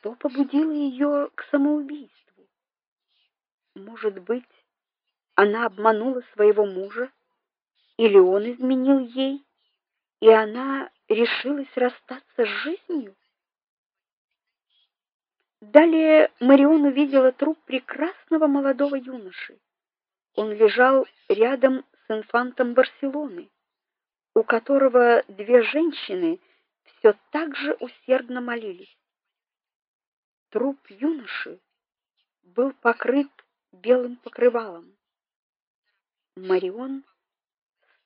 Что побудило ее к самоубийству? Может быть, она обманула своего мужа, или он изменил ей, и она решилась расстаться с жизнью? Далее Марион увидела труп прекрасного молодого юноши. Он лежал рядом с инфантом Барселоны, у которого две женщины все так же усердно молились. Труп юноши был покрыт белым покрывалом. Марион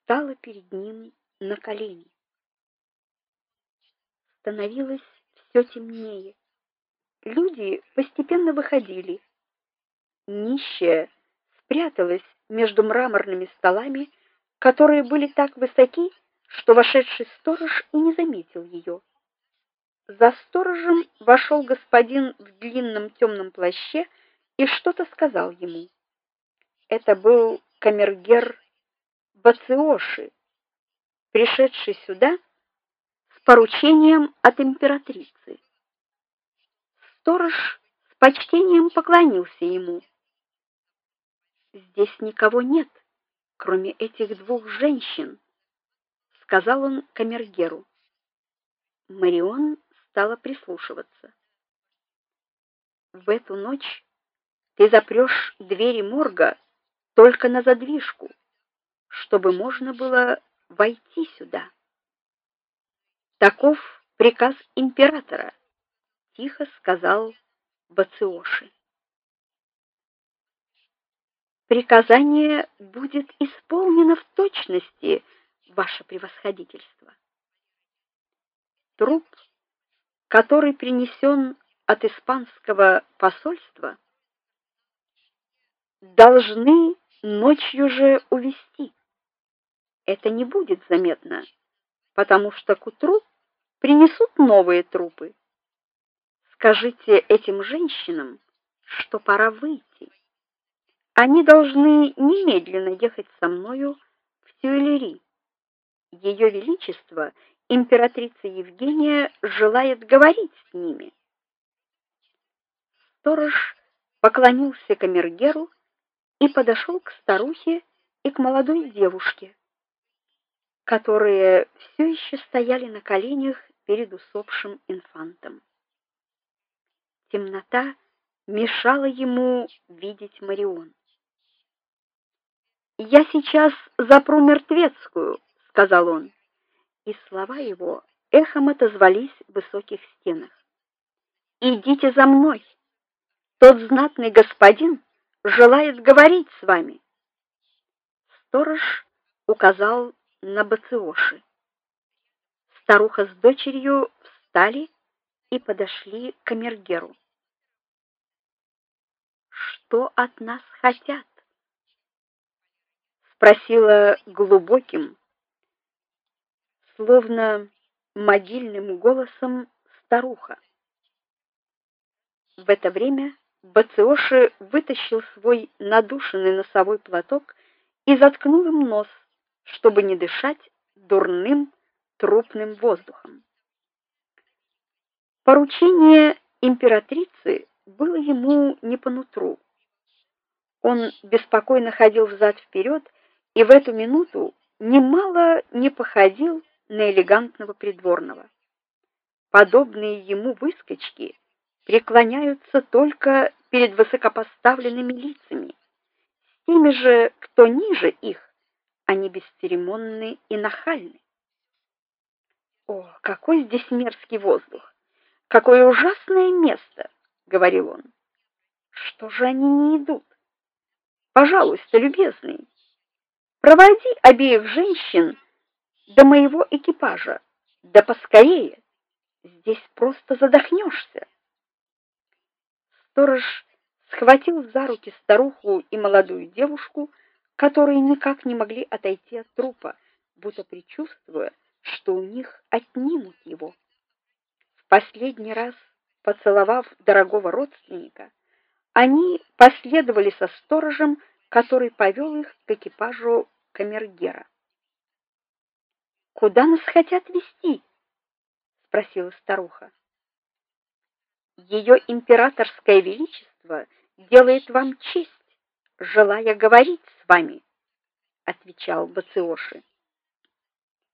стала перед ним на колени. Становилось все темнее. Люди постепенно выходили. Нищая спряталась между мраморными столами, которые были так высоки, что вошедший сторож и не заметил ее. За сторожем вошел господин в длинном темном плаще и что-то сказал ему. Это был камергер Бациоши, пришедший сюда с поручением от императрицы. Сторож с почтением поклонился ему. Здесь никого нет, кроме этих двух женщин, сказал он камергеру. Марион стала прислушиваться. В эту ночь ты запрёшь двери морга только на задвижку, чтобы можно было войти сюда. Таков приказ императора тихо сказал Бациоши. Приказание будет исполнено в точности, ваше превосходительство. Труп, который принесен от испанского посольства, должны ночью же увезти. Это не будет заметно, потому что к утру принесут новые трупы. Скажите этим женщинам, что пора выйти. Они должны немедленно ехать со мною в Тюильри. Ее величество, императрица Евгения, желает говорить с ними. Сторож поклонился камергеру и подошел к старухе и к молодой девушке, которые все еще стояли на коленях перед усопшим инфантом. Темнота мешала ему видеть Марион. "Я сейчас запру мертвецкую", сказал он, и слова его эхом отозвались в высоких стенах. "Идите за мной. Тот знатный господин желает говорить с вами". Сторож указал на Бациоши. Старуха с дочерью встали и подошли к камергеру что от нас хотят? спросила глубоким, словно могильным голосом старуха. В это время Бациоши вытащил свой надушенный носовой платок и заткнул им нос, чтобы не дышать дурным трупным воздухом. Поручение императрицы было ему не по нутру. Он беспокойно ходил взад вперед и в эту минуту немало не походил на элегантного придворного. Подобные ему выскочки преклоняются только перед высокопоставленными лицами. С теми же, кто ниже их, они бесцеремонны и нахальны. О, какой здесь мерзкий воздух! Какое ужасное место, говорил он. Что же они не идут? Пожалуйста, любезный, проводи обеих женщин до моего экипажа. Да поскорее. Здесь просто задохнешься. Сторож схватил за руки старуху и молодую девушку, которые никак не могли отойти от трупа, будто предчувствуя, что у них отнимут его. В последний раз поцеловав дорогого родственника, они последовали со сторожем, который повел их к экипажу камергера. Куда нас хотят везти? спросила старуха. Ее императорское величество делает вам честь, желая говорить с вами, отвечал Бациоши.